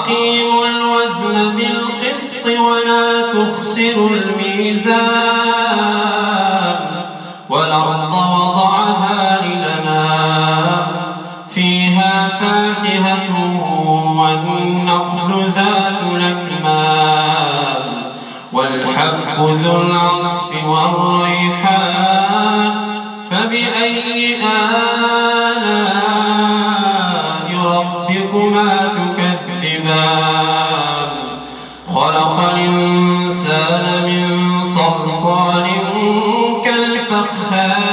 وأقيموا الوزن بالقسط ولا تخسروا الميزان. والأرض وضعها للنام فيها فاكهة والنخل ذات الأكمام. والحب ذو العصف والريحان. فبأي آلاء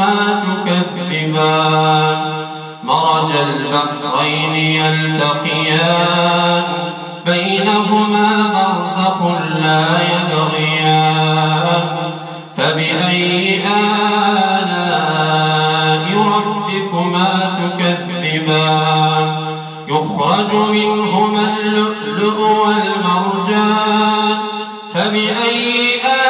ربكما تكذبان مرج البحرين يلتقيان بينهما برزخ لا يبغيان فبأي آلاء ربكما تكذبان يخرج منهما اللؤلؤ والمرجان فبأي آلاء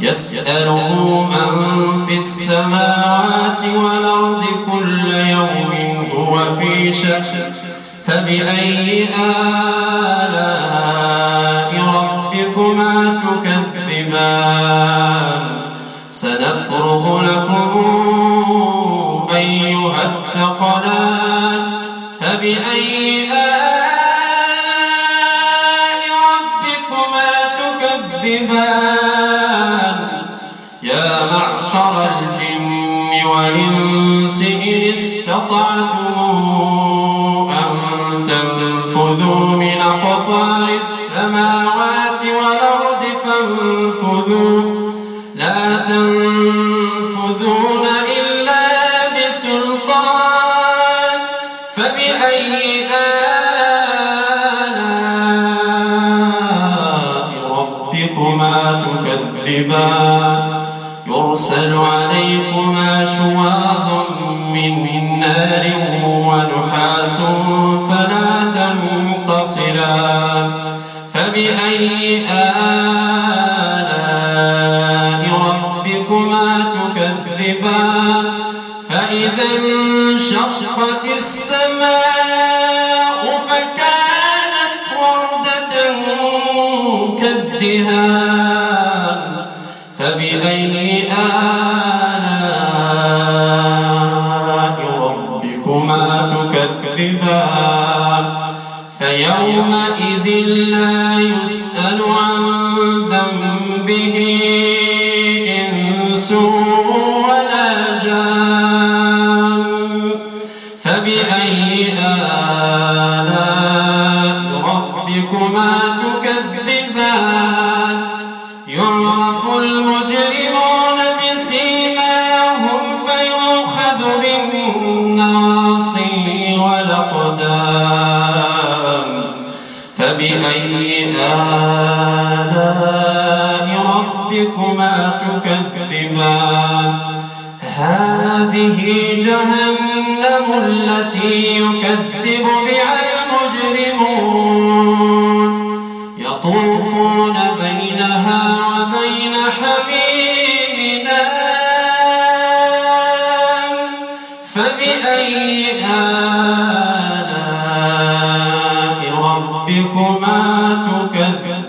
يسأله من في السماوات والأرض كل يوم هو في شأن فبأي آلاء ربكما تكذبان؟ سنفرغ لكم أيها الثقلان فبأي تنفذوا من أقطار السماوات والأرض فانفذوا. لا تنفذون إلا بسلطان. فبأي آلاء ربكما تكذبان؟ يرسل عليكما شواظ من نار ونحاس فبأي آلاء ربكما تكذبان؟ فإذا انشقت السماء فكانت وردة كالدهان. فبأي آلاء ربكما تكذبان؟ فيومئذ يومئذ لا يسأل عن ذنبه إنس ولا جان فبأي آلاء ربكما آلاء ربكما تكذبان. هذه جهنم التي يكذب بها المجرمون. يطوفون بينها وبين حميم فبأي آلاء ربكما